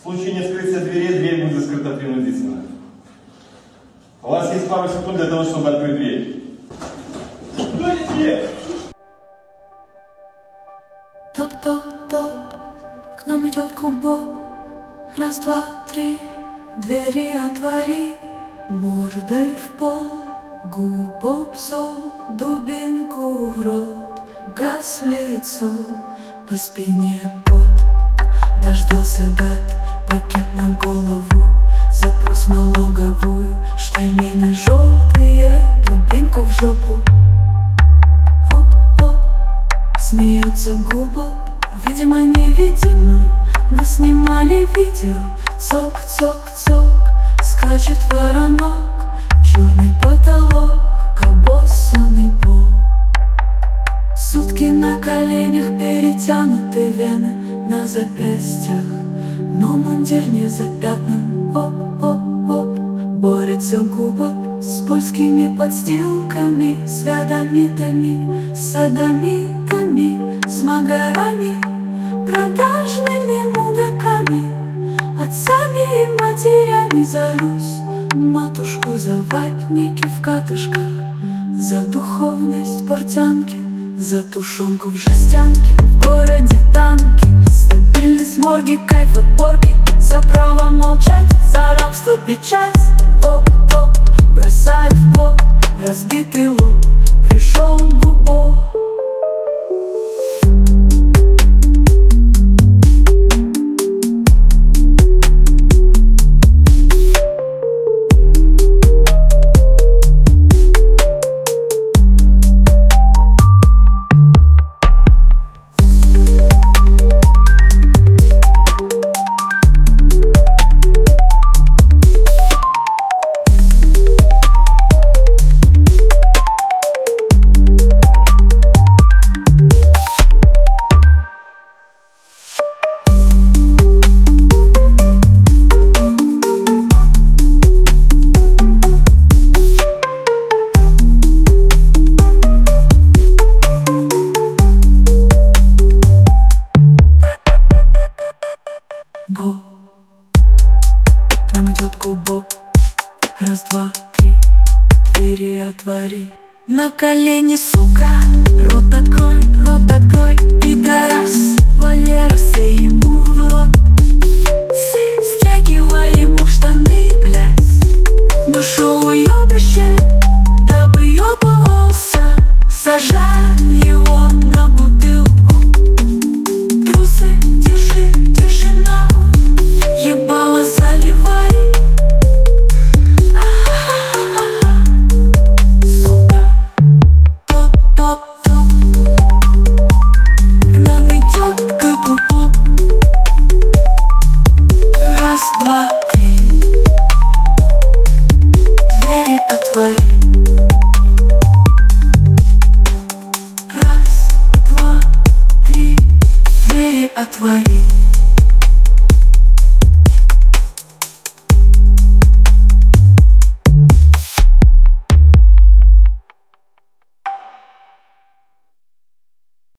В случае неоткрытия двери, дверь будет закрыта принудительно. У вас есть пару секунд для того, чтобы открыть дверь. Откройте! Топ-топ-топ, к нам идет кубок Раз, два, три, двери отвори Мордой в пол, губ псов Дубинку в рот, газ в лицо По спине пот, дождался гад Пакет на голову, запрос налоговую Штанины желтые, дубинку в жопу. Оп-оп, Смеются губы, видимо невидимо. Нас снимали видео, цок-цок-цок Скачет воронок, черный потолок Обоссанный пол. Сутки на коленях перетянуты вены На запястьях, но мундир не запятнан Оп-оп-оп, борется губа С польскими подстилками С водомитами, с С магарами, продажными мудаками Отцами и матерями за Русь. Матушку за ватники в катышках За духовность портянки За тушенку в жестянке В городе танки Стабильность морги, кайф от порки За право молчать, за рабство печать. Оп-оп, бросает в бок Разбитый лоб, Там идет кубок Раз, два, три Двери отвори. На колени, сука твои Раз, два, три, двери отвори.